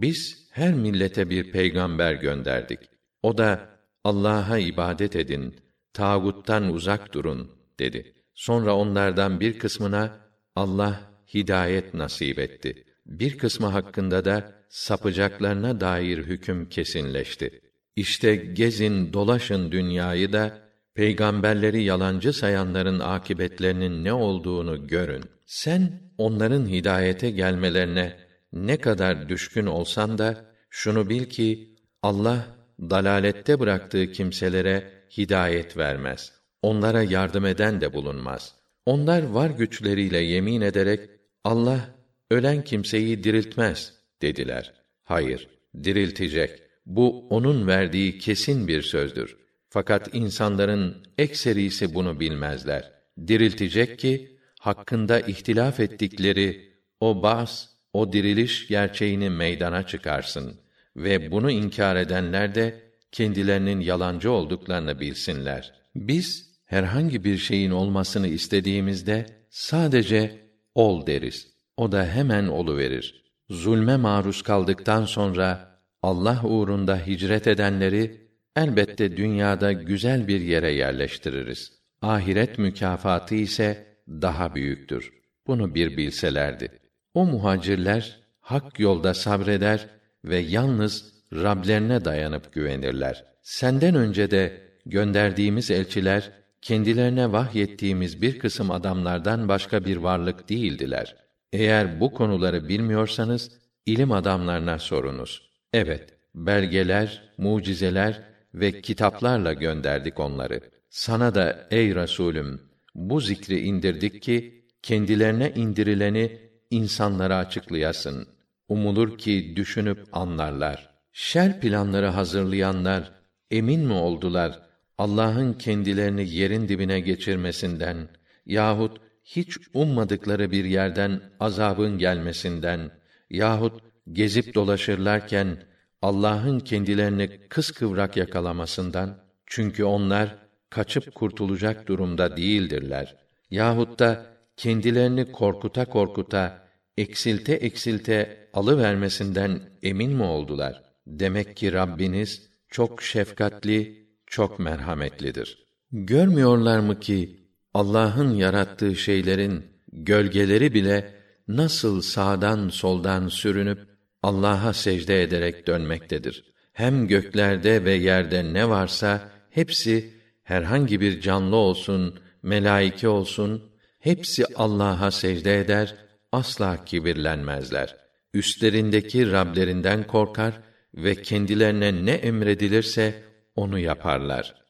Biz her millete bir peygamber gönderdik. O da Allah'a ibadet edin, tağuttan uzak durun dedi. Sonra onlardan bir kısmına Allah hidayet nasip etti. Bir kısmı hakkında da sapacaklarına dair hüküm kesinleşti. İşte gezin, dolaşın dünyayı da peygamberleri yalancı sayanların akibetlerinin ne olduğunu görün. Sen onların hidayete gelmelerine ne kadar düşkün olsan da şunu bil ki Allah dalalette bıraktığı kimselere hidayet vermez. Onlara yardım eden de bulunmaz. Onlar var güçleriyle yemin ederek Allah ölen kimseyi diriltmez dediler. Hayır, diriltecek. Bu onun verdiği kesin bir sözdür. Fakat insanların ekserisi bunu bilmezler. Diriltecek ki hakkında ihtilaf ettikleri o bas, o diriliş gerçeğini meydana çıkarsın ve bunu inkar edenler de kendilerinin yalancı olduklarını bilsinler. Biz herhangi bir şeyin olmasını istediğimizde sadece ol deriz. O da hemen olu verir. Zulme maruz kaldıktan sonra Allah uğrunda hicret edenleri elbette dünyada güzel bir yere yerleştiririz. Ahiret mükafatı ise daha büyüktür. Bunu bir bilselerdi. O muhacirler hak yolda sabreder ve yalnız Rablerine dayanıp güvenirler. Senden önce de gönderdiğimiz elçiler kendilerine vahyettiğimiz bir kısım adamlardan başka bir varlık değildiler. Eğer bu konuları bilmiyorsanız ilim adamlarına sorunuz. Evet, belgeler, mucizeler ve kitaplarla gönderdik onları. Sana da ey Resulüm bu zikri indirdik ki kendilerine indirileni insanlara açıklayasın. Umulur ki düşünüp anlarlar. Şer planları hazırlayanlar emin mi oldular Allah'ın kendilerini yerin dibine geçirmesinden yahut hiç ummadıkları bir yerden azabın gelmesinden yahut gezip dolaşırlarken Allah'ın kendilerini kıskıvrak yakalamasından çünkü onlar kaçıp kurtulacak durumda değildirler. Yahut da kendilerini korkuta korkuta, eksilte eksilte alıvermesinden emin mi oldular? Demek ki Rabbiniz çok şefkatli, çok merhametlidir. Görmüyorlar mı ki Allah'ın yarattığı şeylerin gölgeleri bile nasıl sağdan soldan sürünüp Allah'a secde ederek dönmektedir. Hem göklerde ve yerde ne varsa hepsi herhangi bir canlı olsun, melaike olsun, hepsi Allah'a secde eder, asla kibirlenmezler. Üstlerindeki Rablerinden korkar ve kendilerine ne emredilirse onu yaparlar.